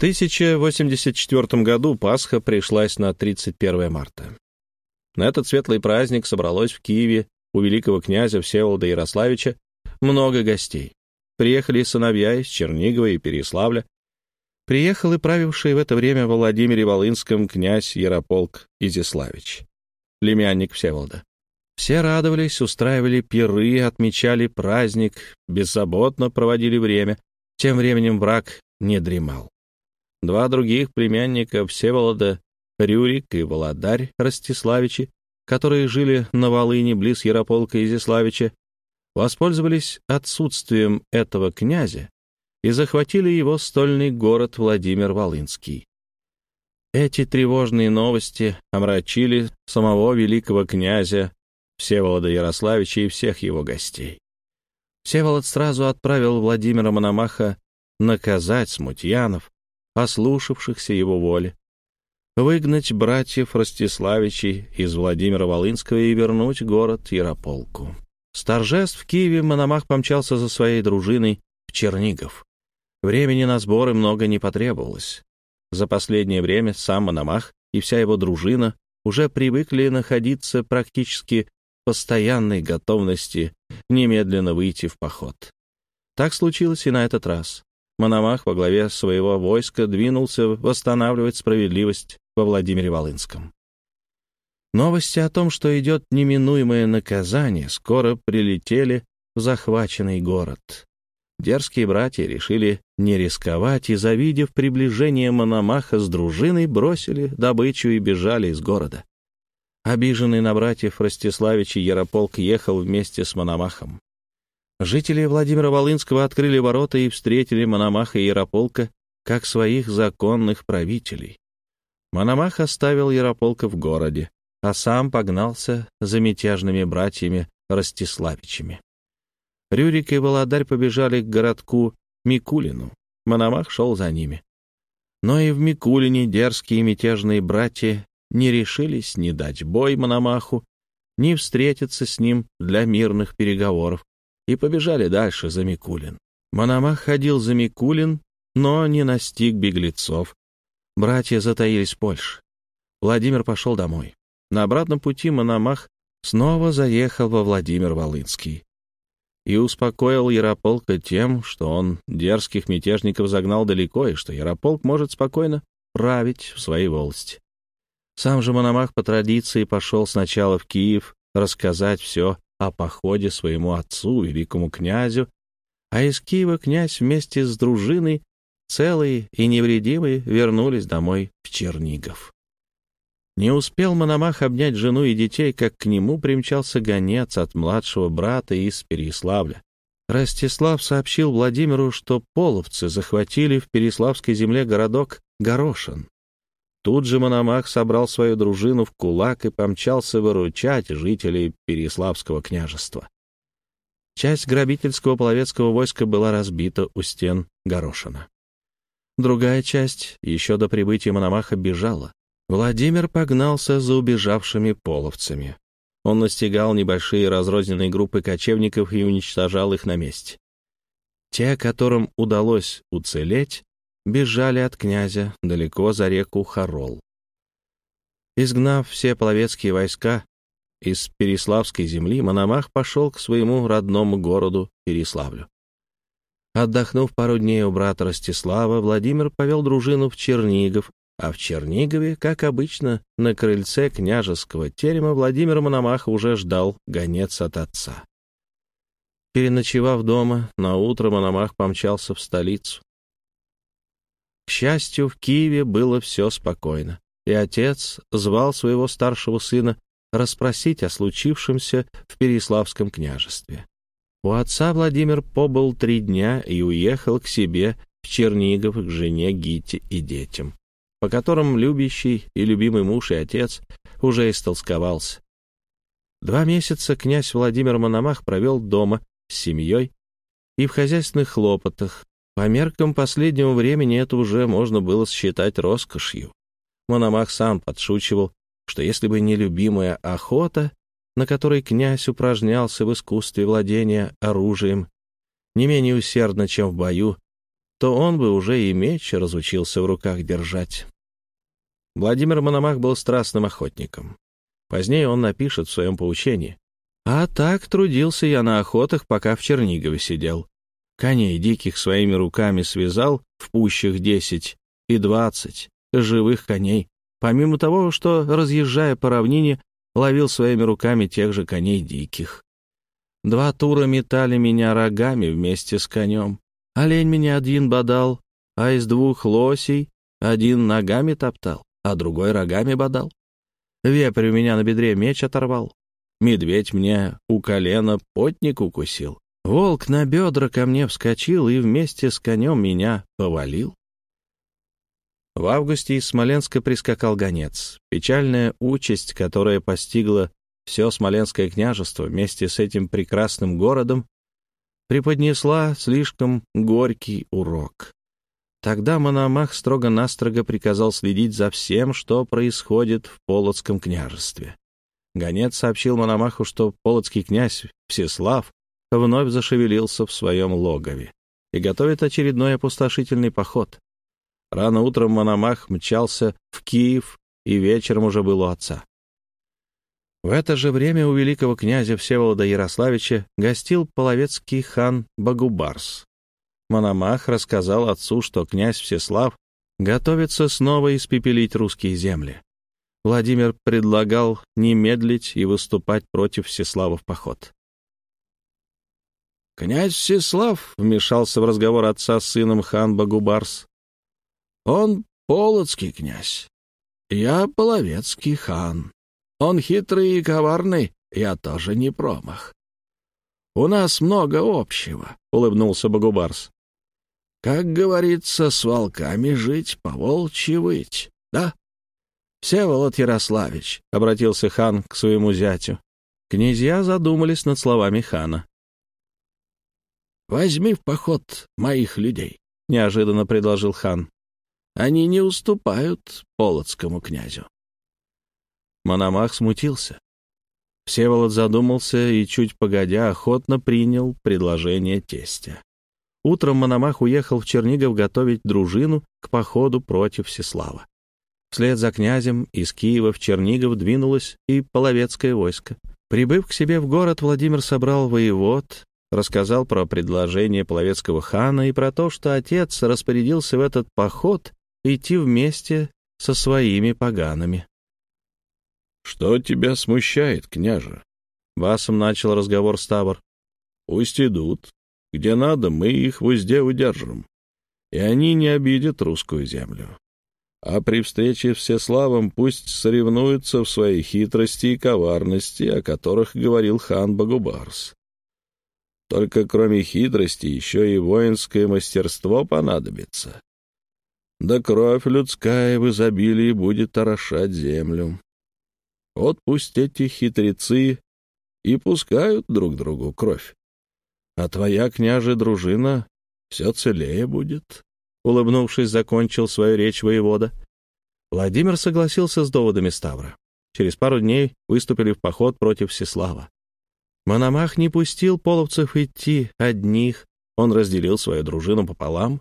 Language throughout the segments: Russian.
1084 году Пасха пришлась на 31 марта. На этот светлый праздник собралось в Киеве у великого князя Всеволода Ярославича много гостей. Приехали сыновья из Чернигова и Переславля. Приехал и правивший в это время в Владимире Волынском князь Ярополк Изяславич, племянник Всеволода. Все радовались, устраивали пиры, отмечали праздник, беззаботно проводили время. Тем временем враг не дремал. Два других племянника Всеволода, Рюрик и Володарь Ростиславичи, которые жили на Волыне близ Ярополка Изяславича, воспользовались отсутствием этого князя и захватили его стольный город Владимир Волынский. Эти тревожные новости омрачили самого великого князя Всеволода Ярославича и всех его гостей. Всеволод сразу отправил Владимира Мономаха наказать смутьянов, ослушавшихся его воли, выгнать братьев Ростиславичей из Владимира Волынского и вернуть город Ярополку. С торжеств в Киеве Мономах помчался за своей дружиной в Чернигов. Времени на сборы много не потребовалось. За последнее время сам Мономах и вся его дружина уже привыкли находиться практически в постоянной готовности немедленно выйти в поход. Так случилось и на этот раз. Мономах во главе своего войска двинулся восстанавливать справедливость во Владимире Волынском. Новости о том, что идет неминуемое наказание, скоро прилетели в захваченный город. Дерзкие братья решили не рисковать и, завидев приближение Мономаха с дружиной, бросили добычу и бежали из города. Обиженный на братьев Ростиславича Ярополк ехал вместе с Мономахом. Жители Владимира Волынского открыли ворота и встретили Мономаха и Ярополка как своих законных правителей. Мономах оставил Ярополка в городе, а сам погнался за мятежными братьями Ростиславичами. Рюрик и Володарь побежали к городку Микулину. Мономах шел за ними. Но и в Микулине дерзкие мятежные братья не решились ни дать бой Мономаху, ни встретиться с ним для мирных переговоров, и побежали дальше за Микулин. Мономах ходил за Микулин, но не настиг беглецов. Братья затаились в Польше. Владимир пошел домой. На обратном пути Мономах снова заехал во Владимир Волынский и успокоил Ярополка тем, что он дерзких мятежников загнал далеко и что Ярополк может спокойно править в своей волости. Сам же Мономах по традиции пошел сначала в Киев рассказать все о походе своему отцу, великому князю, а из Киева князь вместе с дружиной, целые и невредимые, вернулись домой в Чернигов. Не успел Мономах обнять жену и детей, как к нему примчался гонец от младшего брата из Переславля. Ростислав сообщил Владимиру, что половцы захватили в Переславской земле городок Горошин. Тут же Мономах собрал свою дружину в кулак и помчался выручать жителей Переславского княжества. Часть грабительского половецкого войска была разбита у стен Горошина. Другая часть еще до прибытия Мономаха бежала. Владимир погнался за убежавшими половцами. Он настигал небольшие разрозненные группы кочевников и уничтожал их на месте. Те, которым удалось уцелеть, бежали от князя далеко за реку Харол. Изгнав все половецкие войска из Переславской земли, Мономах пошел к своему родному городу Переславлю. Отдохнув пару дней у брата Ростислава, Владимир повел дружину в Чернигов, а в Чернигове, как обычно, на крыльце княжеского терема Владимир Мономах уже ждал гонец от отца. Переночевав дома, наутро Мономах помчался в столицу. К счастью, в Киеве было все спокойно, и отец звал своего старшего сына расспросить о случившемся в Переславском княжестве. У отца Владимир побыл три дня и уехал к себе в Чернигов к жене Гите и детям, по которым любящий и любимый муж и отец уже истолсковался. Два месяца князь Владимир Мономах провел дома с семьей и в хозяйственных хлопотах, по меркам последнего времени это уже можно было считать роскошью. Мономах сам подшучивал, что если бы не любимая охота, на которой князь упражнялся в искусстве владения оружием, не менее усердно, чем в бою, то он бы уже и меч разучился в руках держать. Владимир Мономах был страстным охотником. Позднее он напишет в своем поучении. «А так трудился я на охотах, пока в Чернигове сидел. Коней диких своими руками связал в пущах десять и двадцать живых коней, помимо того, что, разъезжая по равнине, ловил своими руками тех же коней диких. Два тура метали меня рогами вместе с конем. Олень меня один бодал, а из двух лосей один ногами топтал, а другой рогами бодал. Вепрь у меня на бедре меч оторвал. Медведь мне у колена потник укусил. Волк на бедра ко мне вскочил и вместе с конем меня повалил. В августе из Смоленска прискакал гонец. Печальная участь, которая постигла все Смоленское княжество вместе с этим прекрасным городом, преподнесла слишком горький урок. Тогда Мономах строго-настрого приказал следить за всем, что происходит в Полоцком княжестве. Гонец сообщил Мономаху, что полоцкий князь Всеслав вновь зашевелился в своем логове и готовит очередной опустошительный поход. Рано утром Мономах мчался в Киев и вечером уже был у отца. В это же время у великого князя Всеволода Ярославича гостил половецкий хан Багубарс. Мономах рассказал отцу, что князь Всеслав готовится снова испепелить русские земли. Владимир предлагал не медлить и выступать против Всеслава в поход. «Князь Всеслав», — вмешался в разговор отца с сыном хан Багубарс, — «он полоцкий князь, я половецкий хан. Он хитрый и коварный, я тоже не промах. У нас много общего, — улыбнулся Багубарс. Как говорится, с волками жить, по волчьи выть, да? Всеволод Ярославич, — обратился хан к своему зятю. Князья задумались над словами хана. «Возьми в поход моих людей», — неожиданно предложил хан. «Они не уступают полоцкому князю». Мономах смутился. Всеволод задумался и, чуть погодя, охотно принял предложение тестя. Утром Мономах уехал в Чернигов готовить дружину к походу против Всеслава. Вслед за князем из Киева в Чернигов двинулось и половецкое войско. Прибыв к себе в город, Владимир собрал воевод, рассказал про предложение половецкого хана и про то, что отец распорядился в этот поход идти вместе со своими поганами. «Что тебя смущает, княже?» Басом начал разговор Ставр. «Пусть идут. Где надо, мы их в узде удержим. И они не обидят русскую землю. А при встрече все славам пусть соревнуются в своей хитрости и коварности, о которых говорил хан Багубарс. Только кроме хитрости еще и воинское мастерство понадобится. Да кровь людская в изобилии будет орошать землю. Вот пусть эти хитрецы и пускают друг другу кровь. А твоя, княже, дружина все целее будет. Улыбнувшись, закончил свою речь воевода. Владимир согласился с доводами Ставра. Через пару дней выступили в поход против Всеслава. Мономах не пустил половцев идти одних, он разделил свою дружину пополам.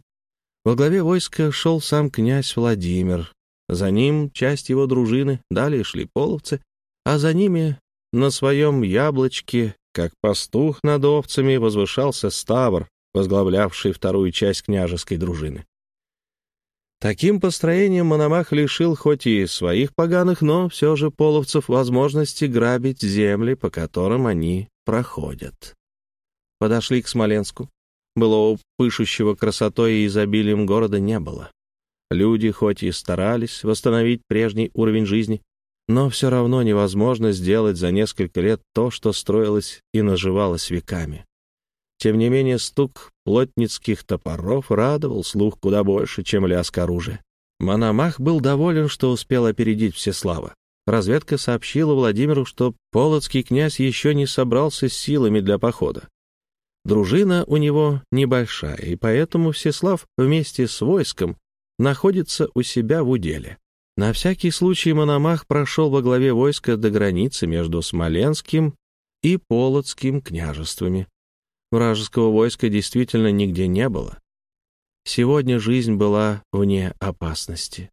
Во главе войска шел сам князь Владимир. За ним часть его дружины, далее шли половцы, а за ними на своем яблочке, как пастух над овцами, возвышался Ставр, возглавлявший вторую часть княжеской дружины. Таким построением Мономах лишил хоть и своих поганых, но все же половцев возможности грабить земли, по которым они проходят. Подошли к Смоленску. Былого пышущего красотой и изобилием города не было. Люди хоть и старались восстановить прежний уровень жизни, но все равно невозможно сделать за несколько лет то, что строилось и наживалось веками. Тем не менее, стук плотницких топоров радовал слух куда больше, чем лязг оружия. Мономах был доволен, что успел опередить Всеслава. Разведка сообщила Владимиру, что полоцкий князь еще не собрался с силами для похода. Дружина у него небольшая, и поэтому Всеслав вместе с войском находится у себя в уделе. На всякий случай Мономах прошел во главе войска до границы между Смоленским и Полоцким княжествами. Вражеского войска действительно нигде не было. Сегодня жизнь была вне опасности.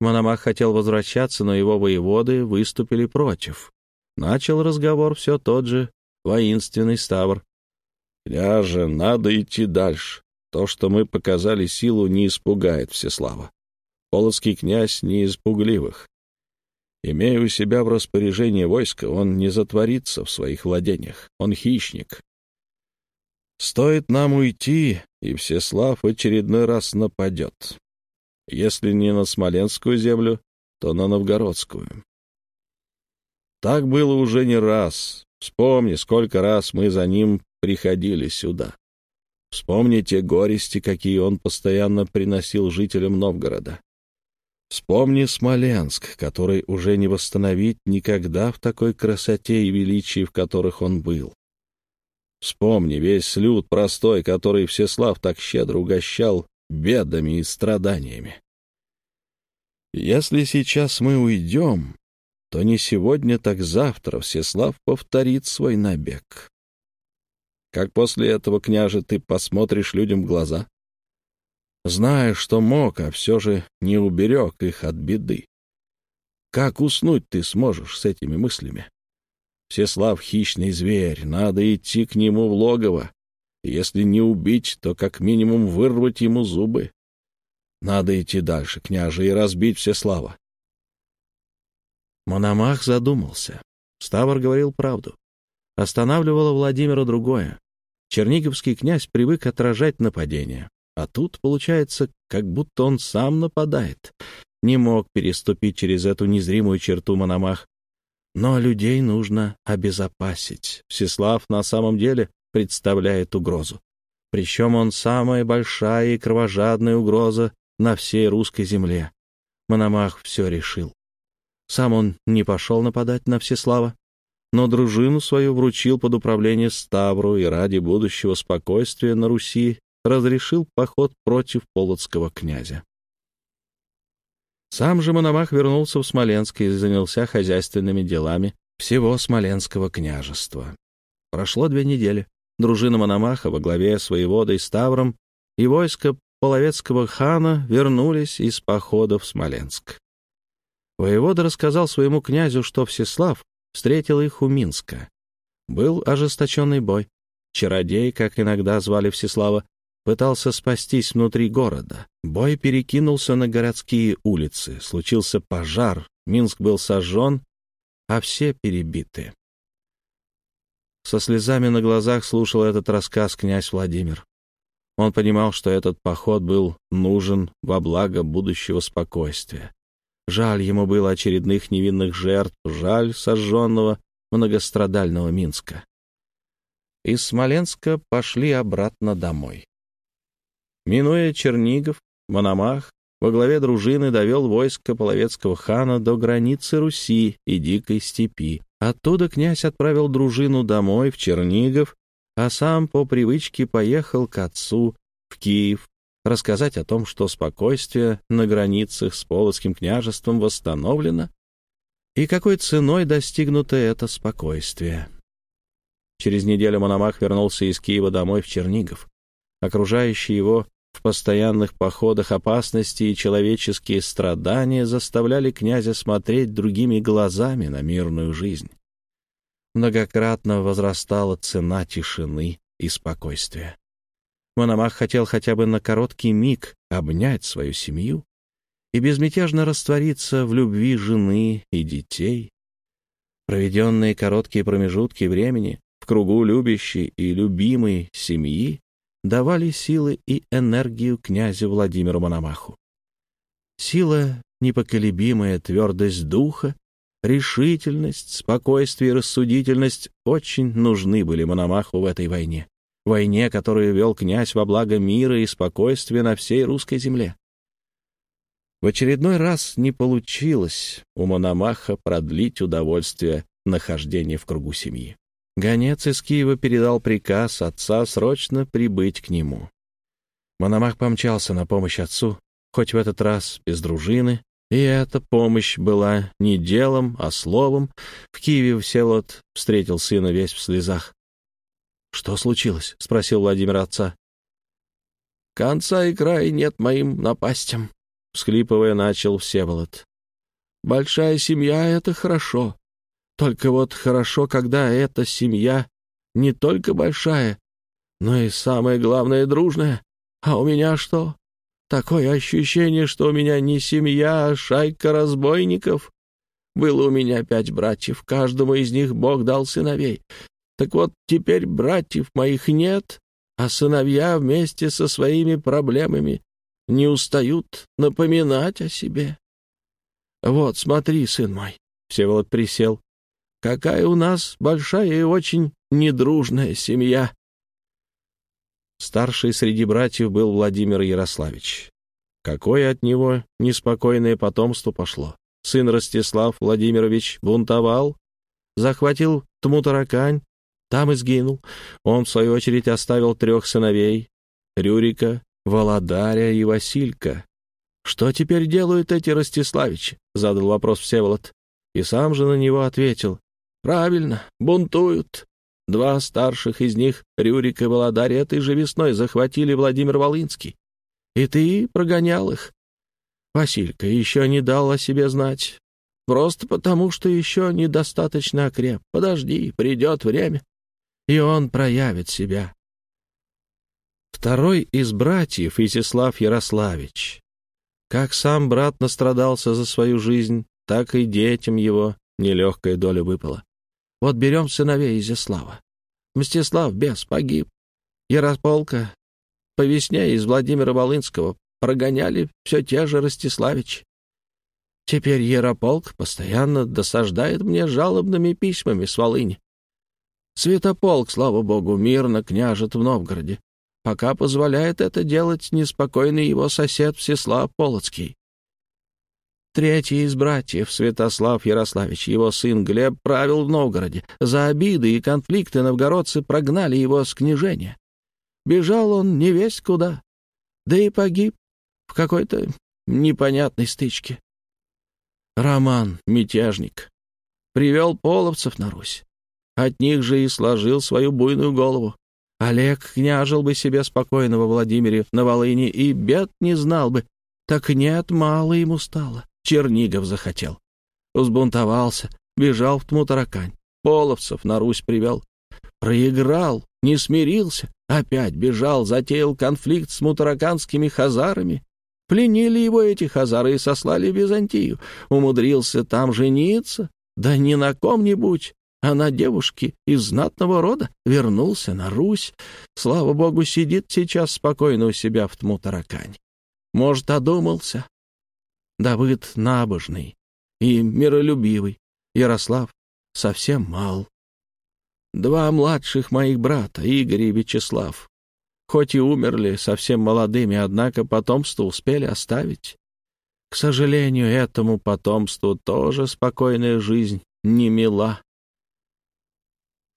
Мономах хотел возвращаться, но его воеводы выступили против. Начал разговор все тот же воинственный Ставр. «Княже, надо идти дальше. То, что мы показали силу, не испугает Всеслава. Полоцкий князь не из пугливых. Имея у себя в распоряжении войска, он не затворится в своих владениях. Он хищник. Стоит нам уйти, и Всеслав очередной раз нападет. Если не на Смоленскую землю, то на Новгородскую. Так было уже не раз. Вспомни, сколько раз мы за ним приходили сюда. Вспомни те горести, какие он постоянно приносил жителям Новгорода. Вспомни Смоленск, который уже не восстановить никогда в такой красоте и величии, в которых он был. Вспомни весь люд простой, который Всеслав так щедро угощал бедами и страданиями. Если сейчас мы уйдем, то не сегодня, так завтра Всеслав повторит свой набег. Как после этого, княже, ты посмотришь людям в глаза? Знаешь, что мог, а все же не уберег их от беды. Как уснуть ты сможешь с этими мыслями? Всеслав — хищный зверь, надо идти к нему в логово. Если не убить, то как минимум вырвать ему зубы. Надо идти дальше, княже, и разбить Всеслава. Мономах задумался. Ставр говорил правду. Останавливало Владимира другое. Черниговский князь привык отражать нападения. А тут, получается, как будто он сам нападает. Не мог переступить через эту незримую черту Мономах. Но людей нужно обезопасить. Всеслав на самом деле представляет угрозу. Причем он самая большая и кровожадная угроза на всей русской земле. Мономах все решил. Сам он не пошел нападать на Всеслава, но дружину свою вручил под управление Ставру и ради будущего спокойствия на Руси разрешил поход против полоцкого князя. Сам же Мономах вернулся в Смоленск и занялся хозяйственными делами всего Смоленского княжества. Прошло две недели. Дружина Мономаха во главе с воеводой Ставром и войско половецкого хана вернулись из похода в Смоленск. Воевода рассказал своему князю, что Всеслав встретил их у Минска. Был ожесточенный бой. Чародей, как иногда звали Всеслава, пытался спастись внутри города. Бой перекинулся на городские улицы. Случился пожар, Минск был сожжен, а все перебиты. Со слезами на глазах слушал этот рассказ князь Владимир. Он понимал, что этот поход был нужен во благо будущего спокойствия. Жаль ему было очередных невинных жертв, жаль сожженного многострадального Минска. Из Смоленска пошли обратно домой. Минуя Чернигов, Мономах во главе дружины довел войско половецкого хана до границы Руси и Дикой степи. Оттуда князь отправил дружину домой, в Чернигов, а сам по привычке поехал к отцу в Киев рассказать о том, что спокойствие на границах с Полоцким княжеством восстановлено и какой ценой достигнуто это спокойствие. Через неделю Мономах вернулся из Киева домой в Чернигов. Окружающие его в постоянных походах опасности и человеческие страдания заставляли князя смотреть другими глазами на мирную жизнь. Многократно возрастала цена тишины и спокойствия. Мономах хотел хотя бы на короткий миг обнять свою семью и безмятежно раствориться в любви жены и детей. Проведенные короткие промежутки времени в кругу любящей и любимой семьи давали силы и энергию князю Владимиру Мономаху. Сила, непоколебимая твердость духа, решительность, спокойствие и рассудительность очень нужны были Мономаху в этой войне войне, которую вел князь во благо мира и спокойствия на всей русской земле. В очередной раз не получилось у Мономаха продлить удовольствие нахождения в кругу семьи. Гонец из Киева передал приказ отца срочно прибыть к нему. Мономах помчался на помощь отцу, хоть в этот раз без дружины, и эта помощь была не делом, а словом. В Киеве Всеволод встретил сына весь в слезах. «Что случилось?» — спросил Владимир отца. Конца и края нет моим напастям, — всхлипывая начал Всеволод. Большая семья — это хорошо. Только вот хорошо, когда эта семья не только большая, но и самое главное — дружная. А у меня что? Такое ощущение, что у меня не семья, а шайка разбойников. Было у меня пять братьев, каждому из них Бог дал сыновей. Так вот, теперь братьев моих нет, а сыновья вместе со своими проблемами не устают напоминать о себе. Вот, смотри, сын мой, Всеволод присел, какая у нас большая и очень недружная семья. Старший среди братьев был Владимир Ярославич. Какое от него неспокойное потомство пошло. Сын Ростислав Владимирович бунтовал, захватил Тмутаракань, там и сгинул. Он, в свою очередь, оставил трех сыновей — Рюрика, Володаря и Василька. «Что теперь делают эти Ростиславичи?» — задал вопрос Всеволод. И сам же на него ответил. «Правильно, бунтуют. Два старших из них, Рюрик и Володарь, этой же весной захватили Владимир Волынский. И ты прогонял их. Василька еще не дал о себе знать. Просто потому, что еще недостаточно окреп. Подожди, придет время, и он проявит себя. Второй из братьев, Изяслав Ярославич. Как сам брат настрадался за свою жизнь, так и детям его нелегкая доля выпала. Вот берем сыновей Изяслава. Мстислав бес погиб. Ярополка по весне из Владимира Волынского прогоняли все те же Ростиславичи. Теперь Ярополк постоянно досаждает мне жалобными письмами с Волыни. Святополк, слава богу, мирно княжет в Новгороде. Пока позволяет это делать неспокойный его сосед Всеслав Полоцкий. Третий из братьев, Святослав Ярославич, его сын Глеб, правил в Новгороде. За обиды и конфликты новгородцы прогнали его с княжения. Бежал он не весть куда, да и погиб в какой-то непонятной стычке. Роман, мятежник, привел половцев на Русь. От них же и сложил свою буйную голову. Олег княжил бы себе спокойно во Владимире на Волыне и бед не знал бы. Так нет, мало ему стало. Чернигов захотел. Взбунтовался, бежал в Тмутаракань. Половцев на Русь привел. Проиграл, не смирился, опять бежал, затеял конфликт с мутараканскими хазарами. Пленили его эти хазары и сослали в Византию. Умудрился там жениться, да не на ком-нибудь, а на девушке из знатного рода. Вернулся на Русь. Слава богу, сидит сейчас спокойно у себя в Тмутаракане. Может, одумался, Давыд набожный и миролюбивый, Ярослав совсем мал. Два младших моих брата, Игорь и Вячеслав, хоть и умерли совсем молодыми, однако потомство успели оставить. К сожалению, этому потомству тоже спокойная жизнь не мила.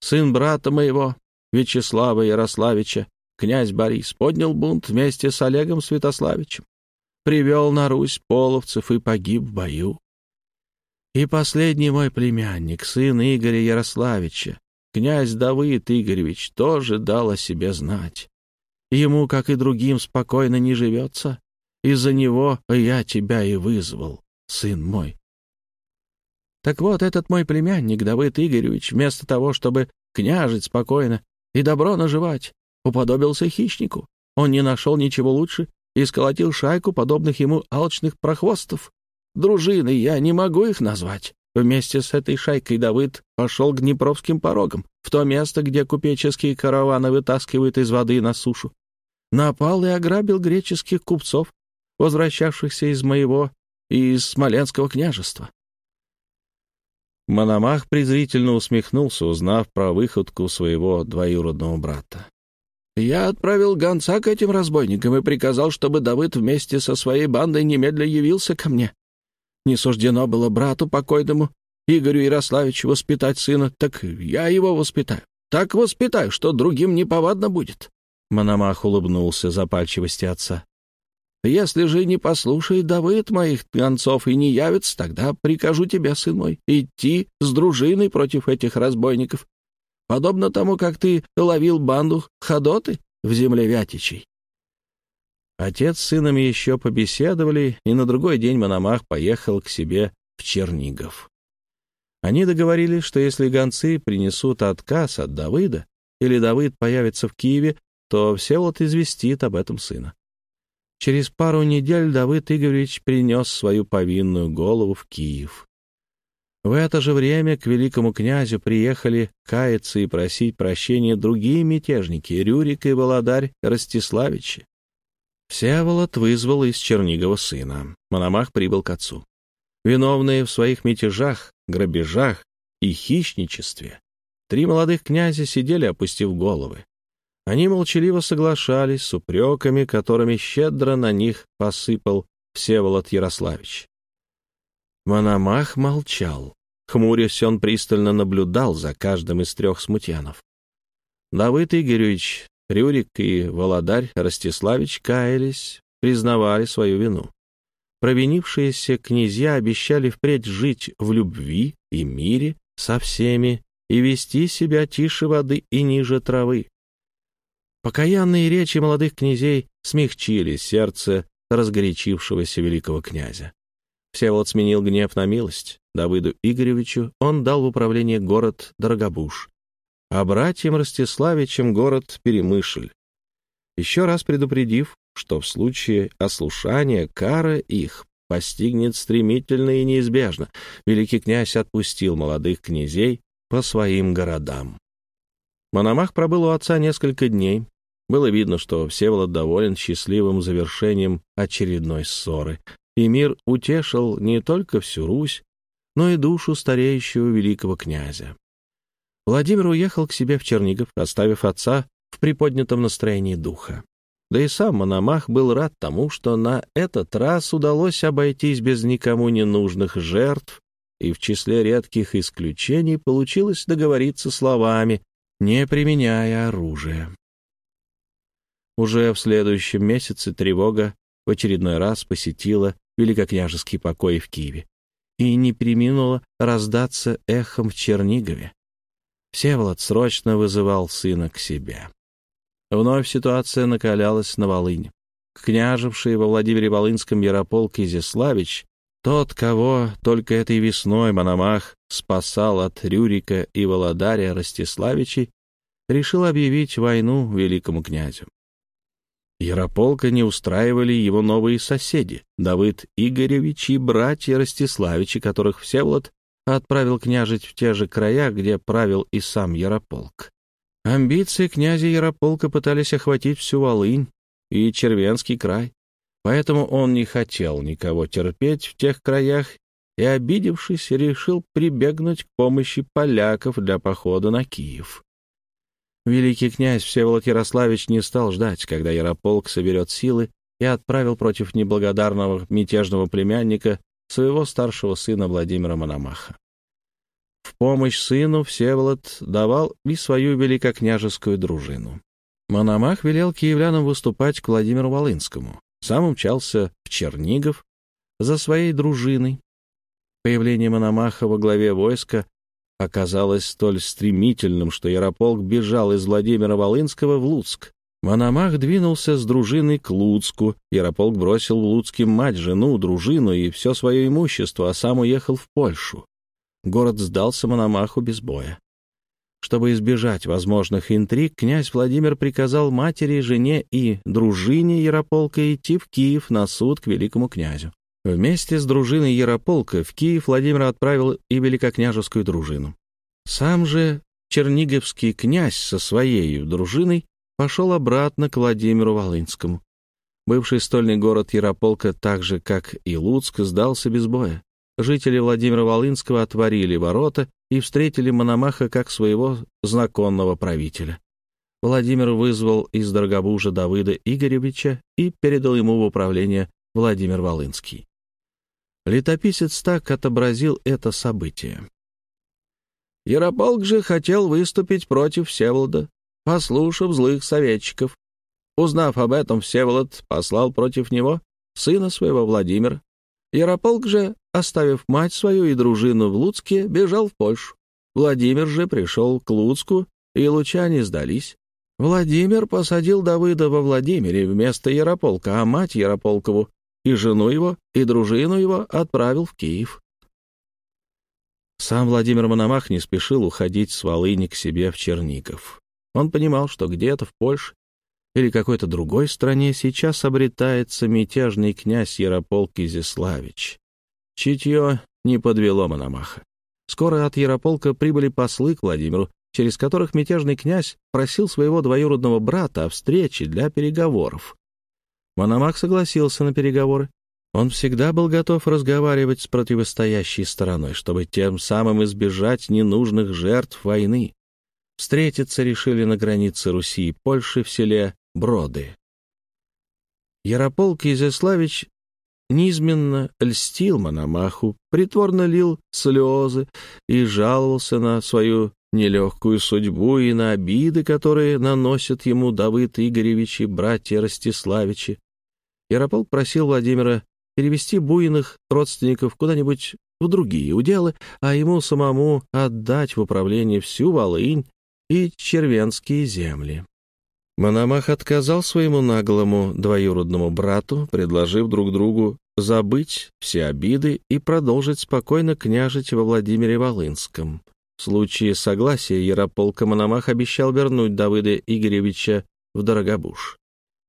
Сын брата моего, Вячеслава Ярославича, князь Борис, поднял бунт вместе с Олегом Святославичем привел на Русь половцев и погиб в бою. И последний мой племянник, сын Игоря Ярославича, князь Давыд Игоревич, тоже дал о себе знать. Ему, как и другим, спокойно не живется. Из-за него я тебя и вызвал, сын мой. Так вот, этот мой племянник, Давыд Игоревич, вместо того, чтобы княжить спокойно и добро наживать, уподобился хищнику. Он не нашел ничего лучше, и сколотил шайку подобных ему алчных прохвостов. Дружины я не могу их назвать. Вместе с этой шайкой Давыд пошел к Днепровским порогам, в то место, где купеческие караваны вытаскивают из воды на сушу. Напал и ограбил греческих купцов, возвращавшихся из моего и из Смоленского княжества. Мономах презрительно усмехнулся, узнав про выходку своего двоюродного брата. Я отправил гонца к этим разбойникам и приказал, чтобы Давыд вместе со своей бандой немедля явился ко мне. Не суждено было брату покойному, Игорю Ярославичу, воспитать сына, так я его воспитаю. Так воспитаю, что другим неповадно будет. Мономах улыбнулся запальчивости отца. Если же не послушает Давыд моих гонцов и не явится, тогда прикажу тебе, сын мой, идти с дружиной против этих разбойников подобно тому, как ты ловил банду Ходоты в земле Вятичей. Отец с сыном еще побеседовали, и на другой день Мономах поехал к себе в Чернигов. Они договорились, что если гонцы принесут отказ от Давыда, или Давыд появится в Киеве, то Всеволод известит об этом сына. Через пару недель Давыд Игоревич принес свою повинную голову в Киев. В это же время к великому князю приехали каяться и просить прощения другие мятежники — Рюрик и Володарь Ростиславичи. Всеволод вызвал из Чернигова сына. Мономах прибыл к отцу. Виновные в своих мятежах, грабежах и хищничестве, три молодых князя сидели, опустив головы. Они молчаливо соглашались с упреками, которыми щедро на них посыпал Всеволод Ярославич. Мономах молчал. Хмурясь, он пристально наблюдал за каждым из трех смутьянов. Давыд Игоревич, Рюрик и Володарь Ростиславич каялись, признавали свою вину. Провинившиеся князья обещали впредь жить в любви и мире со всеми и вести себя тише воды и ниже травы. Покаянные речи молодых князей смягчили сердце разгорячившегося великого князя. Всеволод сменил гнев на милость. Давыду Игоревичу он дал в управление город Дорогобуш, а братьям Ростиславичам город Перемышль. Еще раз предупредив, что в случае ослушания кара их постигнет стремительно и неизбежно, великий князь отпустил молодых князей по своим городам. Мономах пробыл у отца несколько дней. Было видно, что Всеволод доволен счастливым завершением очередной ссоры, и мир утешил не только всю Русь, но и душу стареющего великого князя. Владимир уехал к себе в Чернигов, оставив отца в приподнятом настроении духа. Да и сам Мономах был рад тому, что на этот раз удалось обойтись без никому ненужных жертв, и в числе редких исключений получилось договориться словами, не применяя оружие. Уже в следующем месяце тревога в очередной раз посетила великокняжеский покой в Киеве и не приминула раздаться эхом в Чернигове. Всеволод срочно вызывал сына к себе. Вновь ситуация накалялась на Волынь. Княжевший во Владимире Волынском Ярополк Изяславич, тот, кого только этой весной Мономах спасал от Рюрика и Володаря Ростиславичей, решил объявить войну великому князю. Ярополка не устраивали его новые соседи, Давыд Игоревич и братья Ростиславичи, которых Всеволод отправил княжить в те же края, где правил и сам Ярополк. Амбиции князя Ярополка пытались охватить всю Волынь и Червенский край, поэтому он не хотел никого терпеть в тех краях и, обидевшись, решил прибегнуть к помощи поляков для похода на Киев. Великий князь Всеволод Ярославич не стал ждать, когда Ярополк соберет силы, и отправил против неблагодарного мятежного племянника своего старшего сына Владимира Мономаха. В помощь сыну Всеволод давал и свою великокняжескую дружину. Мономах велел киевлянам выступать к Владимиру Волынскому. Сам умчался в Чернигов за своей дружиной. Появление Мономаха во главе войска оказалось столь стремительным, что Ярополк бежал из Владимира Волынского в Луцк. Мономах двинулся с дружиной к Луцку. Ярополк бросил в Луцке мать, жену, дружину и все свое имущество, а сам уехал в Польшу. Город сдался Мономаху без боя. Чтобы избежать возможных интриг, князь Владимир приказал матери, жене и дружине Ярополка идти в Киев на суд к великому князю. Вместе с дружиной Ярополка в Киев Владимир отправил и великокняжескую дружину. Сам же черниговский князь со своей дружиной пошел обратно к Владимиру Волынскому. Бывший стольный город Ярополка, так же, как и Луцк, сдался без боя. Жители Владимира Волынского отворили ворота и встретили Мономаха как своего законного правителя. Владимир вызвал из Дорогобужа Давыда Игоревича и передал ему в управление Владимир Волынский. Летописец так отобразил это событие. Ярополк же хотел выступить против Всеволода, послушав злых советчиков. Узнав об этом, Всеволод послал против него сына своего Владимира. Ярополк же, оставив мать свою и дружину в Луцке, бежал в Польшу. Владимир же пришел к Луцку, и лучане сдались. Владимир посадил Давыда во Владимире вместо Ярополка, а мать Ярополкову и жену его, и дружину его отправил в Киев. Сам Владимир Мономах не спешил уходить с Волыни к себе в Чернигов. Он понимал, что где-то в Польше или какой-то другой стране сейчас обретается мятежный князь Ярополк Изяславич. Читье не подвело Мономаха. Скоро от Ярополка прибыли послы к Владимиру, через которых мятежный князь просил своего двоюродного брата о встрече для переговоров. Мономах согласился на переговоры. Он всегда был готов разговаривать с противостоящей стороной, чтобы тем самым избежать ненужных жертв войны. Встретиться решили на границе Руси и Польши в селе Броды. Ярополк Изяславич низменно льстил Мономаху, притворно лил слезы и жаловался на свою нелегкую судьбу и на обиды, которые наносят ему Давыд Игоревич и братья Ростиславичи. Ярополк просил Владимира перевести буйных родственников куда-нибудь в другие уделы, а ему самому отдать в управление всю Волынь и червенские земли. Мономах отказал своему наглому двоюродному брату, предложив друг другу забыть все обиды и продолжить спокойно княжить во Владимире Волынском. В случае согласия Ярополка Мономах обещал вернуть Давыда Игоревича в Дорогобуш.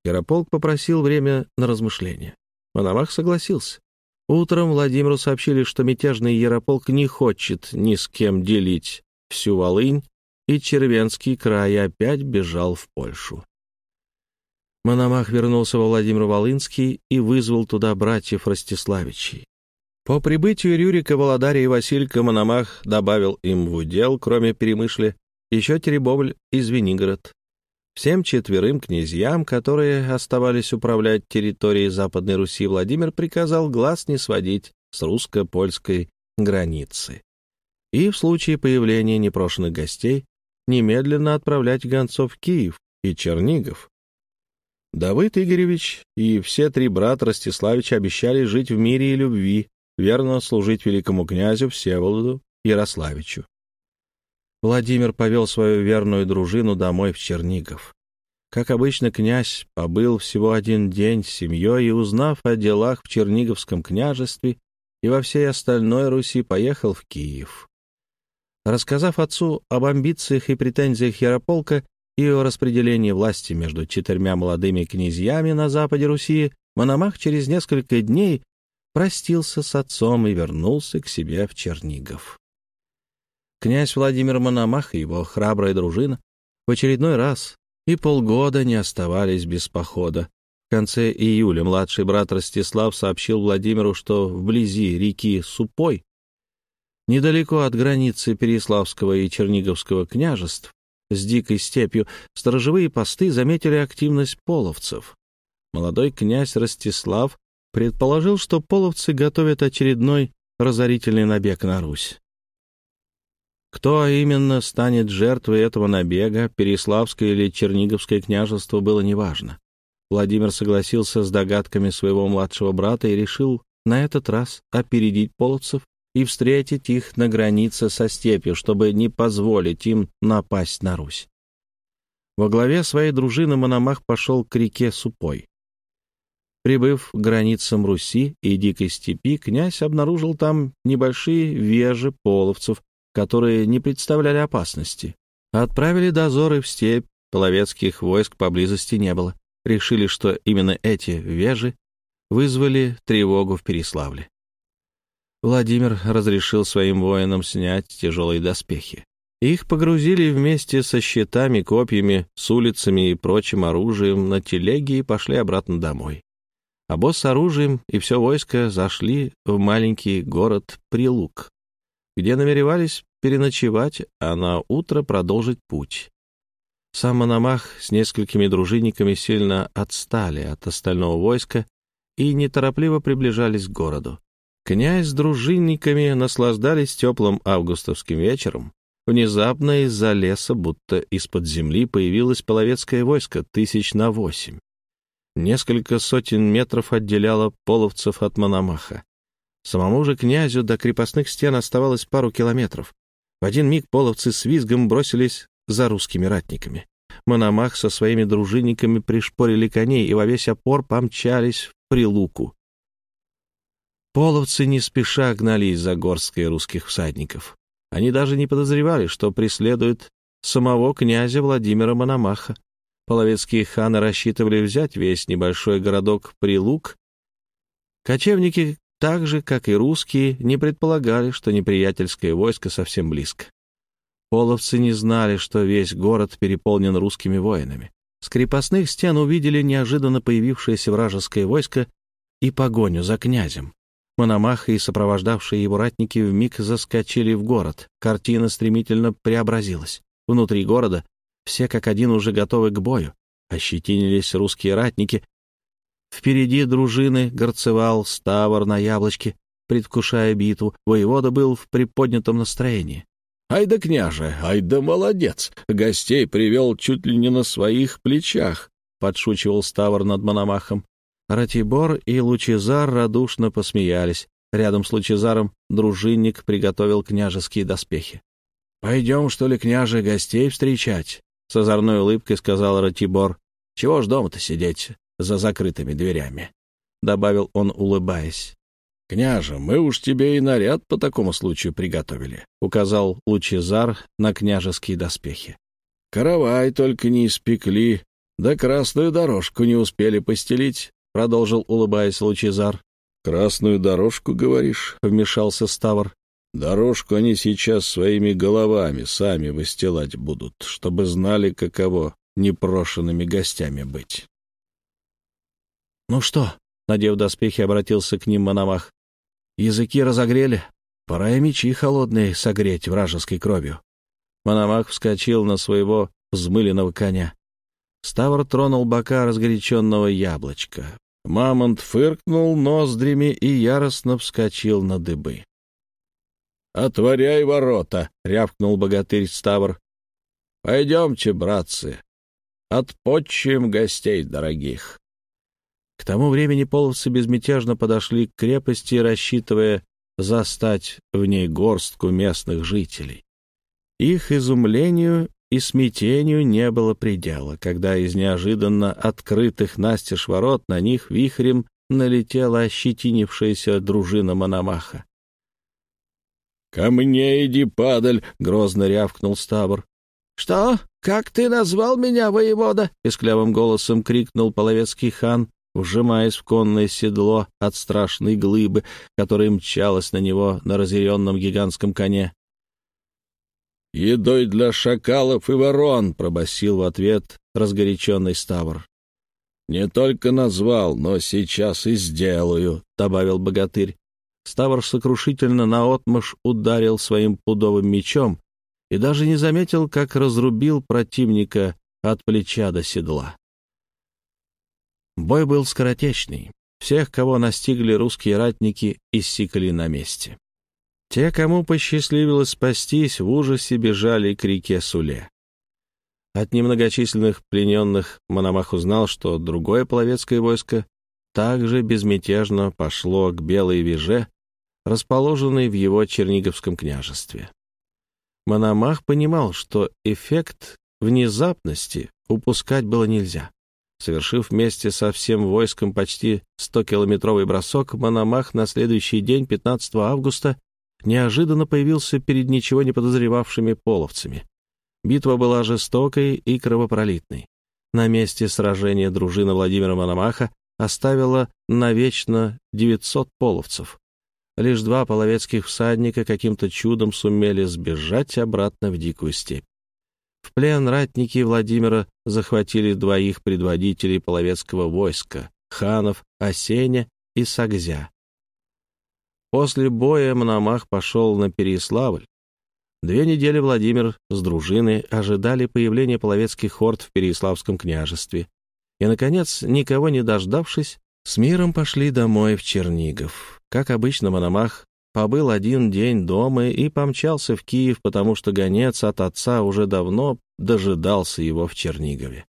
Ярополк попросил время на размышление. Мономах согласился. Утром Владимиру сообщили, что мятежный Ярополк не хочет ни с кем делить всю Волынь и Червенский край опять бежал в Польшу. Мономах вернулся во Владимир-Волынский и вызвал туда братьев Ростиславичей. По прибытию Рюрика, Володаря и Василька Мономах добавил им в удел, кроме Перемышля, еще Теребовль и Звенигород. Всем четверым князьям, которые оставались управлять территорией Западной Руси, Владимир приказал глаз не сводить с русско-польской границы. И в случае появления непрошенных гостей немедленно отправлять гонцов в Киев и Чернигов. Давыд Игоревич и все три брата Ростиславича обещали жить в мире и любви, верно служить великому князю Всеволоду Ярославичу. Владимир повел свою верную дружину домой в Чернигов. Как обычно, князь побыл всего один день с семьей и, узнав о делах в Черниговском княжестве и во всей остальной Руси, поехал в Киев. Рассказав отцу об амбициях и претензиях Ярополка и о распределении власти между четырьмя молодыми князьями на западе Руси, Мономах через несколько дней простился с отцом и вернулся к себе в Чернигов. Князь Владимир Мономах и его храбрая дружина в очередной раз и полгода не оставались без похода. В конце июля младший брат Ростислав сообщил Владимиру, что вблизи реки Супой Недалеко от границы Переславского и Черниговского княжеств с дикой степью сторожевые посты заметили активность половцев. Молодой князь Ростислав предположил, что половцы готовят очередной разорительный набег на Русь. Кто именно станет жертвой этого набега, Переславское или Черниговское княжество, было неважно. Владимир согласился с догадками своего младшего брата и решил на этот раз опередить половцев и встретить их на границе со степью, чтобы не позволить им напасть на Русь. Во главе своей дружины Мономах пошел к реке Супой. Прибыв к границам Руси и Дикой степи, князь обнаружил там небольшие вежи половцев, которые не представляли опасности. Отправили дозоры в степь, половецких войск поблизости не было. Решили, что именно эти вежи вызвали тревогу в Переславле. Владимир разрешил своим воинам снять тяжелые доспехи. Их погрузили вместе со щитами, копьями, с улицами и прочим оружием на телеги и пошли обратно домой. А босс с оружием и все войско зашли в маленький город Прилук, где намеревались переночевать, а на утро продолжить путь. Сам Мономах с несколькими дружинниками сильно отстали от остального войска и неторопливо приближались к городу. Князь с дружинниками наслаждались теплым августовским вечером. Внезапно из-за леса, будто из-под земли, появилось половецкое войско тысяч на восемь. Несколько сотен метров отделяло половцев от Мономаха. Самому же князю до крепостных стен оставалось пару километров. В один миг половцы с визгом бросились за русскими ратниками. Мономах со своими дружинниками пришпорили коней и во весь опор помчались в прилуку. Половцы не спеша гнались за горсткой русских всадников. Они даже не подозревали, что преследуют самого князя Владимира Мономаха. Половецкие ханы рассчитывали взять весь небольшой городок Прилук. Кочевники, так же, как и русские, не предполагали, что неприятельское войско совсем близко. Половцы не знали, что весь город переполнен русскими воинами. С крепостных стен увидели неожиданно появившееся вражеское войско и погоню за князем. Мономах и сопровождавшие его ратники вмиг заскочили в город. Картина стремительно преобразилась. Внутри города все как один уже готовы к бою. Ощетинились русские ратники. Впереди дружины горцевал Ставр на яблочке, предвкушая битву. Воевода был в приподнятом настроении. «Ай да княже, ай да молодец! Гостей привел чуть ли не на своих плечах!» — подшучивал Ставр над Мономахом. Ратибор и Лучезар радушно посмеялись. Рядом с Лучезаром дружинник приготовил княжеские доспехи. «Пойдем, что ли, княже, гостей встречать?» — с озорной улыбкой сказал Ратибор. «Чего ж дома-то сидеть за закрытыми дверями?» — добавил он, улыбаясь. «Княже, мы уж тебе и наряд по такому случаю приготовили», — указал Лучезар на княжеские доспехи. «Каравай только не испекли, да красную дорожку не успели постелить, продолжил, улыбаясь Лучезар. «Красную дорожку, говоришь?» — вмешался Ставр. «Дорожку они сейчас своими головами сами выстилать будут, чтобы знали, каково непрошенными гостями быть». «Ну что?» — надев доспехи, обратился к ним Мономах. «Языки разогрели. Пора и мечи холодные согреть вражеской кровью». Мономах вскочил на своего взмыленного коня. Ставр тронул бока разгоряченного яблочка. Мамонт фыркнул ноздрями и яростно вскочил на дыбы. «Отворяй ворота!» — рявкнул богатырь Ставр. «Пойдемте, братцы, отпочим гостей дорогих». К тому времени половцы безмятежно подошли к крепости, рассчитывая застать в ней горстку местных жителей. Их изумлению и смятению не было предела, когда из неожиданно открытых настежь ворот на них вихрем налетела ощетинившаяся дружина Мономаха. «Ко мне иди, падаль!» — грозно рявкнул Стабр. «Что? Как ты назвал меня, воевода?» — песклявым голосом крикнул половецкий хан, вжимаясь в конное седло от страшной глыбы, которая мчалась на него на разъяренном гигантском коне. «Едой для шакалов и ворон!» — пробасил в ответ разгоряченный Ставр. «Не только назвал, но сейчас и сделаю», — добавил богатырь. Ставр сокрушительно наотмашь ударил своим пудовым мечом и даже не заметил, как разрубил противника от плеча до седла. Бой был скоротечный. Всех, кого настигли русские ратники, иссикали на месте. Те, кому посчастливилось спастись, в ужасе бежали к реке Суле. От немногочисленных плененных Мономах узнал, что другое половецкое войско также безмятежно пошло к Белой Веже, расположенной в его Черниговском княжестве. Мономах понимал, что эффект внезапности упускать было нельзя. Совершив вместе со всем войском почти 100-километровый бросок, Мономах на следующий день, 15 августа, неожиданно появился перед ничего не подозревавшими половцами. Битва была жестокой и кровопролитной. На месте сражения дружина Владимира Мономаха оставила навечно 900 половцев. Лишь два половецких всадника каким-то чудом сумели сбежать обратно в дикую степь. В плен ратники Владимира захватили двоих предводителей половецкого войска — ханов Осеня и Сагзя. После боя Мономах пошел на Переяславль. Две недели Владимир с дружиной ожидали появления половецких хорд в Переяславском княжестве. И, наконец, никого не дождавшись, с миром пошли домой в Чернигов. Как обычно, Мономах побыл один день дома и помчался в Киев, потому что гонец от отца уже давно дожидался его в Чернигове.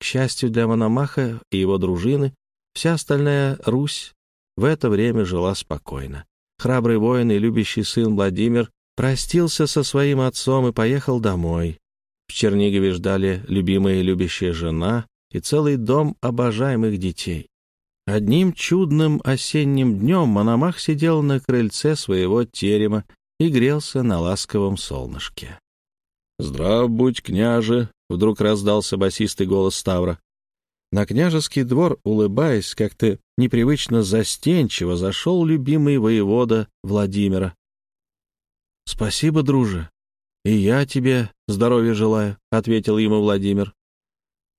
К счастью для Мономаха и его дружины, вся остальная Русь в это время жила спокойно. Храбрый воин и любящий сын Владимир простился со своим отцом и поехал домой. В Чернигове ждали любимая и любящая жена и целый дом обожаемых детей. Одним чудным осенним днем Мономах сидел на крыльце своего терема и грелся на ласковом солнышке. «Здрав будь, княже!» — вдруг раздался басистый голос Ставра. На княжеский двор, улыбаясь, как-то непривычно застенчиво, зашел любимый воевода Владимира. «Спасибо, друже. И я тебе здоровья желаю», — ответил ему Владимир.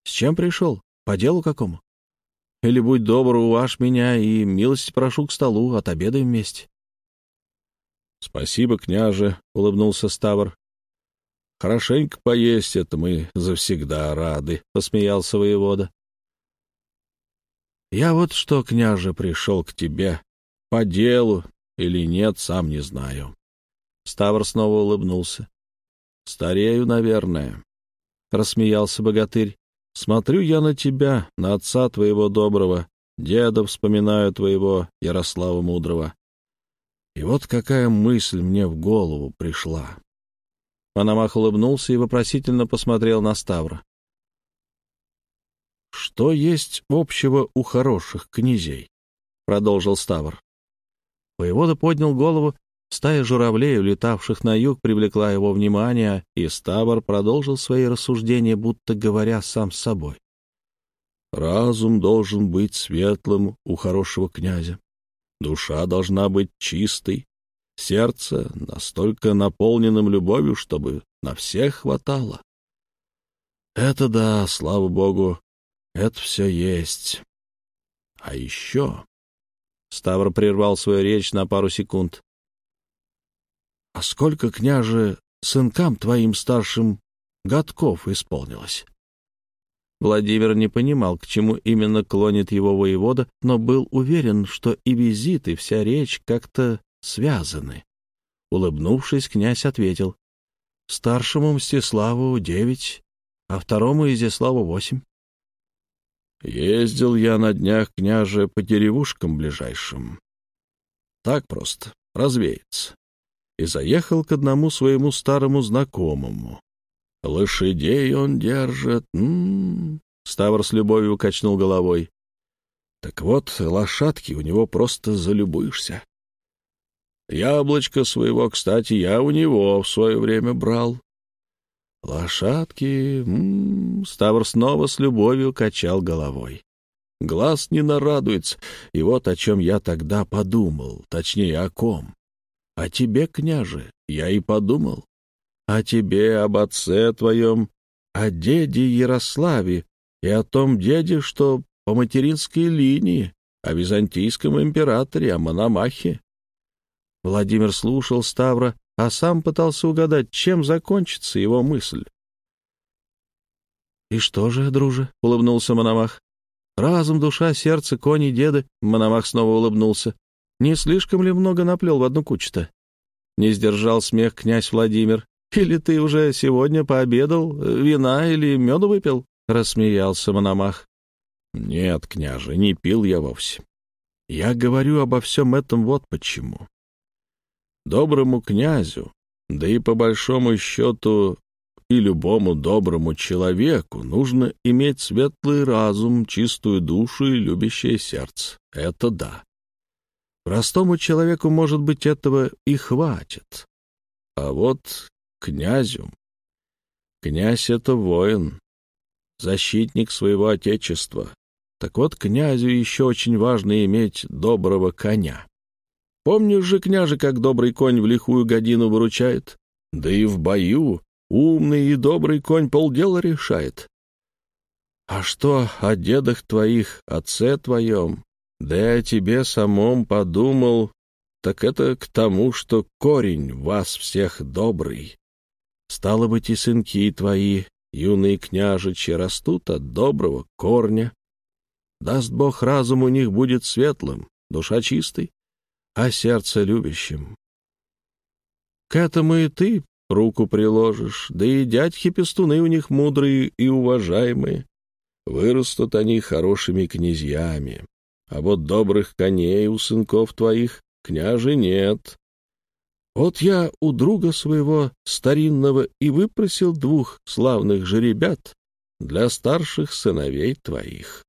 «С чем пришел? По делу какому? Или будь добр, уваж меня и милость прошу к столу, отобедаем вместе». «Спасибо, княже», — улыбнулся Ставр. «Хорошенько поесть это мы завсегда рады», — посмеялся воевода. «Я вот что, княже, пришел к тебе. По делу или нет, сам не знаю». Ставр снова улыбнулся. «Старею, наверное», — рассмеялся богатырь. «Смотрю я на тебя, на отца твоего доброго, деда вспоминаю твоего Ярослава Мудрого. И вот какая мысль мне в голову пришла». Мономах улыбнулся и вопросительно посмотрел на Ставра. «Что есть общего у хороших князей?» — продолжил Ставр. Воевода поднял голову, стая журавлей, улетавших на юг, привлекла его внимание, и Ставр продолжил свои рассуждения, будто говоря сам с собой. «Разум должен быть светлым у хорошего князя. Душа должна быть чистой, сердце настолько наполненным любовью, чтобы на всех хватало. Это да, слава богу, это все есть. А еще... Ставр прервал свою речь на пару секунд. «А сколько, княже, сынкам твоим старшим годков исполнилось?» Владимир не понимал, к чему именно клонит его воевода, но был уверен, что и визит, и вся речь как-то связаны. Улыбнувшись, князь ответил. «Старшему Мстиславу девять, а второму Изяславу восемь». Ездил я на днях, княже, по деревушкам ближайшим. Так просто, развеяться. И заехал к одному своему старому знакомому. Лошадей он держит. М -м -м. Ставр с любовью качнул головой. Так вот, лошадки у него просто залюбуешься. Яблочко своего, кстати, я у него в свое время брал. Лошадки... М -м, Ставр снова с любовью качал головой. Глаз не нарадуется. И вот о чем я тогда подумал, точнее, о ком. О тебе, княже, я и подумал. О тебе, об отце твоем, о деде Ярославе и о том деде, что по материнской линии, о византийском императоре, о Мономахе. Владимир слушал Ставра а сам пытался угадать, чем закончится его мысль. «И что же, друже?» — улыбнулся Мономах. «Разум, душа, сердце, кони, деды...» — Мономах снова улыбнулся. «Не слишком ли много наплел в одну кучу-то?» Не сдержал смех князь Владимир. «Или ты уже сегодня пообедал, вина или меду выпил?» — рассмеялся Мономах. «Нет, княже, не пил я вовсе. Я говорю обо всем этом вот почему. Доброму князю, да и по большому счету и любому доброму человеку нужно иметь светлый разум, чистую душу и любящее сердце. Это да. Простому человеку, может быть, этого и хватит. А вот князю... Князь — это воин, защитник своего отечества. Так вот, князю еще очень важно иметь доброго коня. Помнишь же, княже, как добрый конь в лихую годину выручает? Да и в бою умный и добрый конь полдела решает. А что о дедах твоих, отце твоем, да о тебе самом подумал, так это к тому, что корень вас всех добрый. Стало быть, и сынки твои, юные княжичи, растут от доброго корня. Даст Бог, разум у них будет светлым, душа чистой, а сердце любящим. К этому и ты руку приложишь, да и дядьки-пестуны у них мудрые и уважаемые. Вырастут они хорошими князьями, а вот добрых коней у сынков твоих, княжи, нет. Вот я у друга своего старинного и выпросил двух славных жеребят для старших сыновей твоих.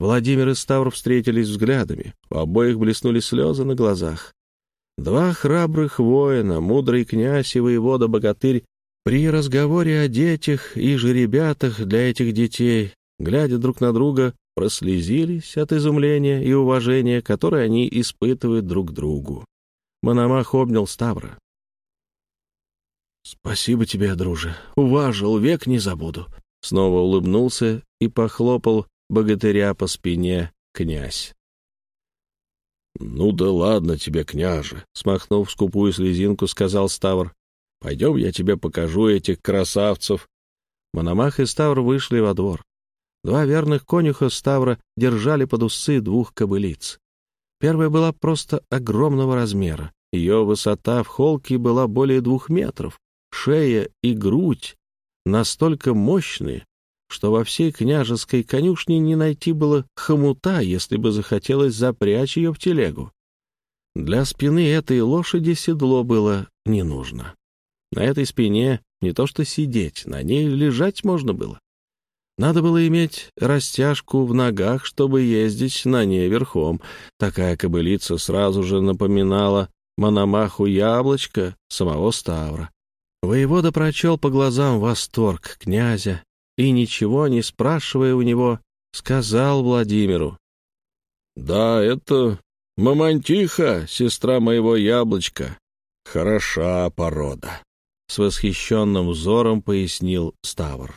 Владимир и Ставр встретились взглядами. У обоих блеснули слезы на глазах. Два храбрых воина, мудрый князь и воевода-богатырь, при разговоре о детях и жеребятах для этих детей, глядя друг на друга, прослезились от изумления и уважения, которое они испытывают друг другу. Мономах обнял Ставра. «Спасибо тебе, друже. Уважил, век не забуду». Снова улыбнулся и похлопал богатыря по спине князь. «Ну да ладно тебе, княже», — смахнув скупую слезинку, сказал Ставр. «Пойдем, я тебе покажу этих красавцев». Мономах и Ставр вышли во двор. Два верных конюха Ставра держали под усы двух кобылиц. Первая была просто огромного размера. Ее высота в холке была более двух метров. Шея и грудь настолько мощные, что во всей княжеской конюшне не найти было хомута, если бы захотелось запрячь ее в телегу. Для спины этой лошади седло было не нужно. На этой спине не то что сидеть, на ней лежать можно было. Надо было иметь растяжку в ногах, чтобы ездить на ней верхом. Такая кобылица сразу же напоминала Мономаху яблочко самого Ставра. Воевода прочел по глазам восторг князя и, ничего не спрашивая у него, сказал Владимиру. «Да, это Мамонтиха, сестра моего яблочка. Хороша порода», — с восхищенным взором пояснил Ставр.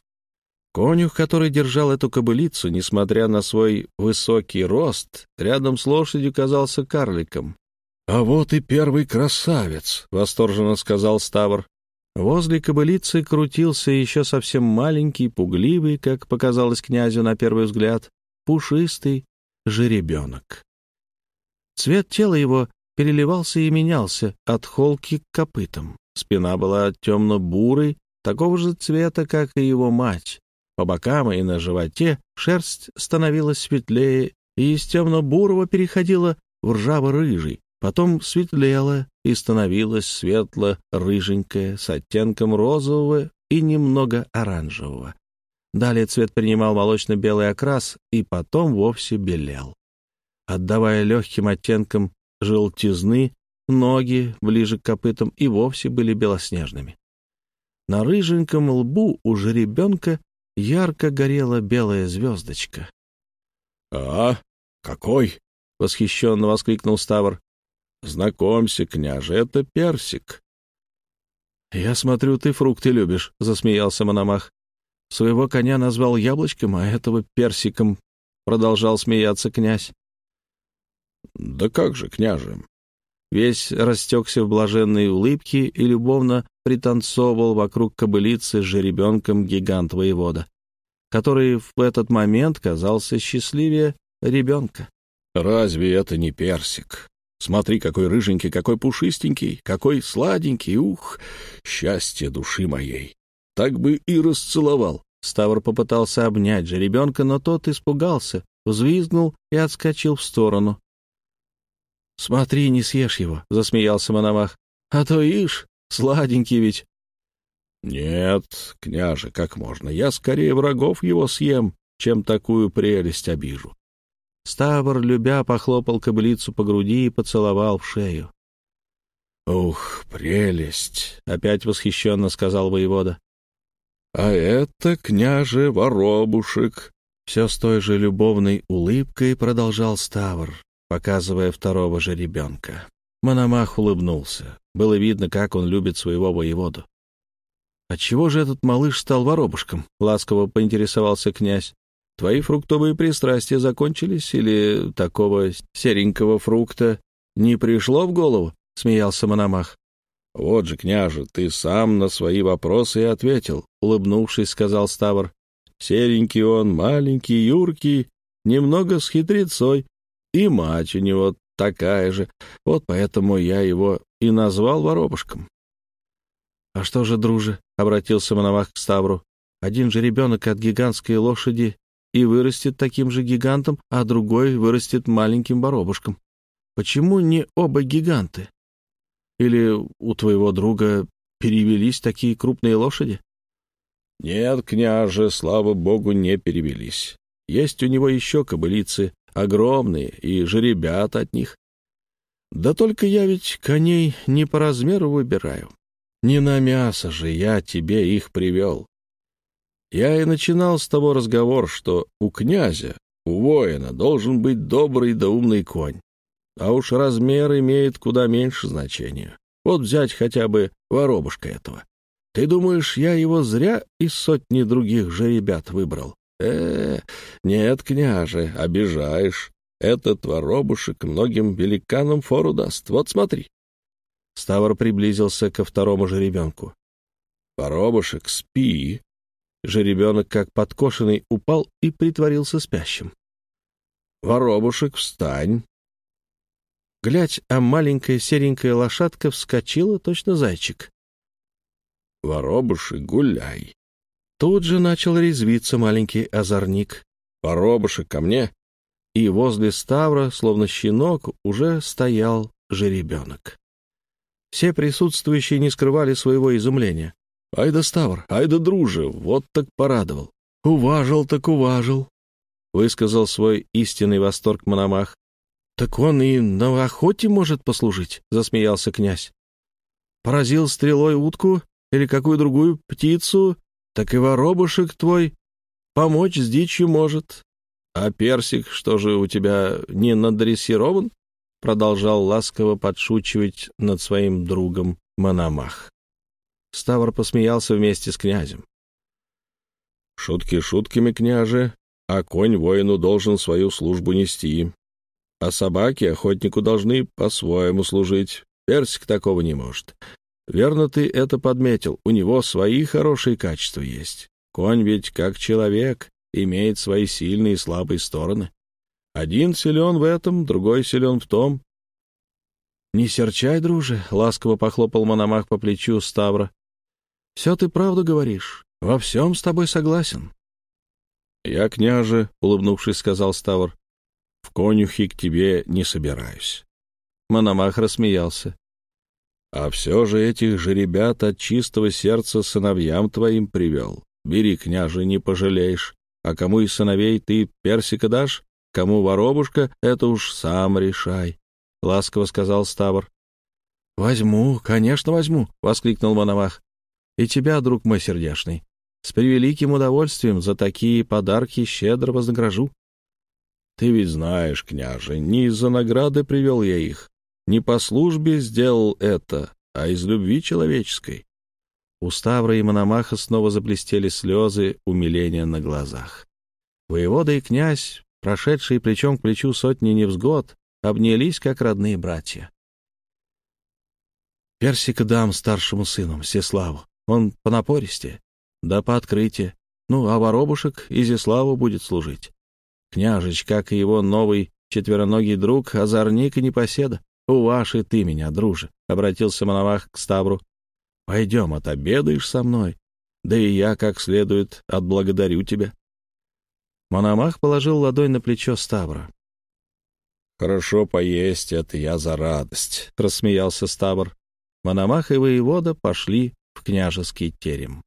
Конюх, который держал эту кобылицу, несмотря на свой высокий рост, рядом с лошадью казался карликом. «А вот и первый красавец!» — восторженно сказал Ставр. Возле кобылицы крутился еще совсем маленький, пугливый, как показалось князю на первый взгляд, пушистый жеребенок. Цвет тела его переливался и менялся от холки к копытам. Спина была темно-бурой, такого же цвета, как и его мать. По бокам и на животе шерсть становилась светлее и из темно-бурого переходила в ржаво-рыжий, потом светлела и становилась светло-рыженькая с оттенком розового и немного оранжевого. Далее цвет принимал молочно-белый окрас и потом вовсе белел. Отдавая легким оттенком желтизны, ноги ближе к копытам и вовсе были белоснежными. На рыженьком лбу у жеребенка ярко горела белая звездочка. — А, какой! — восхищенно воскликнул Ставр. — Знакомься, княже, это персик. — Я смотрю, ты фрукты любишь, — засмеялся Мономах. Своего коня назвал яблочком, а этого персиком, — продолжал смеяться князь. — Да как же, княже, Весь растекся в блаженной улыбке и любовно пританцовывал вокруг кобылицы с жеребенком гигант-воевода, который в этот момент казался счастливее ребенка. «Разве это не персик? Смотри, какой рыженький, какой пушистенький, какой сладенький, ух, счастье души моей! Так бы и расцеловал!» Ставр попытался обнять жеребенка, но тот испугался, взвизгнул и отскочил в сторону. «Смотри, не съешь его», — засмеялся Мономах. «А то ишь, сладенький ведь». «Нет, княже, как можно? Я скорее врагов его съем, чем такую прелесть обижу». Ставр, любя, похлопал кобылицу по груди и поцеловал в шею. «Ух, прелесть!» — опять восхищенно сказал воевода. «А это, княже, воробушек!» Все с той же любовной улыбкой продолжал Ставр показывая второго же ребенка. Мономах улыбнулся. Было видно, как он любит своего воеводу. «Отчего же этот малыш стал воробушком?» — ласково поинтересовался князь. «Твои фруктовые пристрастия закончились, или такого серенького фрукта не пришло в голову?» — смеялся Мономах. «Вот же, княже, ты сам на свои вопросы и ответил», — улыбнувшись, сказал Ставр. «Серенький он, маленький, юркий, немного с хитрецой, и мать у него такая же. Вот поэтому я его и назвал воробушком. — А что же, друже, — обратился Мановах к Ставру, — один же ребенок от гигантской лошади и вырастет таким же гигантом, а другой вырастет маленьким воробушком. Почему не оба гиганты? Или у твоего друга перевелись такие крупные лошади? Нет, княже, слава богу, не перевелись. Есть у него еще кобылицы огромные и жеребят от них. Да только я ведь коней не по размеру выбираю. Не на мясо же я тебе их привел. Я и начинал с того разговор, что у князя, у воина, должен быть добрый да умный конь. А уж размер имеет куда меньше значения. Вот взять хотя бы воробушка этого. Ты думаешь, я его зря из сотни других же ребят выбрал? Э, нет, княже, обижаешь. Этот воробушек многим великанам фору даст. Вот смотри. Ставр приблизился ко второму жеребенку. «Воробушек, спи!» Жеребенок, как подкошенный, упал и притворился спящим. «Воробушек, встань!» Глядь, а маленькая серенькая лошадка вскочила, точно зайчик. «Воробушек, гуляй!» Тут же начал резвиться маленький озорник. «Воробушек, ко мне!» И возле Ставра, словно щенок, уже стоял жеребенок. Все присутствующие не скрывали своего изумления. «Ай да Ставр, ай да друже, вот так порадовал! Уважил так уважил!» — высказал свой истинный восторг Мономах. «Так он и на охоте может послужить», — засмеялся князь. «Поразил стрелой утку или какую другую птицу, так и воробушек твой помочь с дичью может. А персик, что же у тебя не надрессирован?» Продолжал ласково подшучивать над своим другом Мономах. Ставр посмеялся вместе с князем. «Шутки шутками, княже, а конь воину должен свою службу нести. А собаки охотнику должны по-своему служить. Персик такого не может. Верно ты это подметил. У него свои хорошие качества есть. Конь ведь, как человек, имеет свои сильные и слабые стороны. Один силен в этом, другой силен в том. — Не серчай, друже, — ласково похлопал Мономах по плечу Ставра. — Все ты правду говоришь. Во всем с тобой согласен. — Я, княже, — улыбнувшись, сказал Ставр, в конюхи к тебе не собираюсь. Мономах рассмеялся. А все же этих же ребят от чистого сердца сыновьям твоим привел. Бери, княже, не пожалеешь. А кому из сыновей ты персика дашь, кому воробушка, это уж сам решай, — ласково сказал Ставр. — Возьму, конечно, возьму, — воскликнул Мономах. — И тебя, друг мой сердешный, с превеликим удовольствием за такие подарки щедро вознагражу. Ты ведь знаешь, княже, не из-за награды привел я их, не по службе сделал это, а из любви человеческой. У Ставра и Мономаха снова заблестели слезы умиления на глазах. Воевода и князь, прошедшие плечом к плечу сотни невзгод, обнялись, как родные братья. Персика дам старшему сыну, Всеславу. Он по напористе, да по открытию. Ну, а воробушек Изяславу будет служить. Княжич, как и его новый четвероногий друг, озорник и непоседа. Уваши ты меня, друже, — обратился Мановах к Ставру. Пойдем, отобедаешь со мной, да и я как следует отблагодарю тебя. Мономах положил ладонь на плечо Ставра. «Хорошо поесть, это я за радость», — рассмеялся Ставр. Мономах и воевода пошли в княжеский терем.